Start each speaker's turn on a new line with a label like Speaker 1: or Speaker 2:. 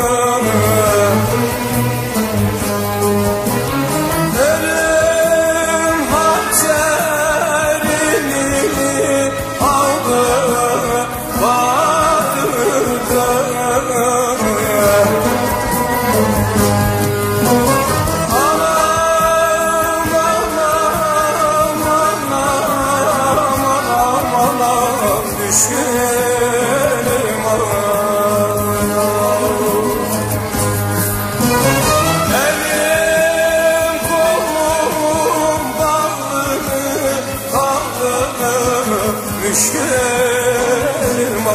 Speaker 1: summer ağına Düşkünüm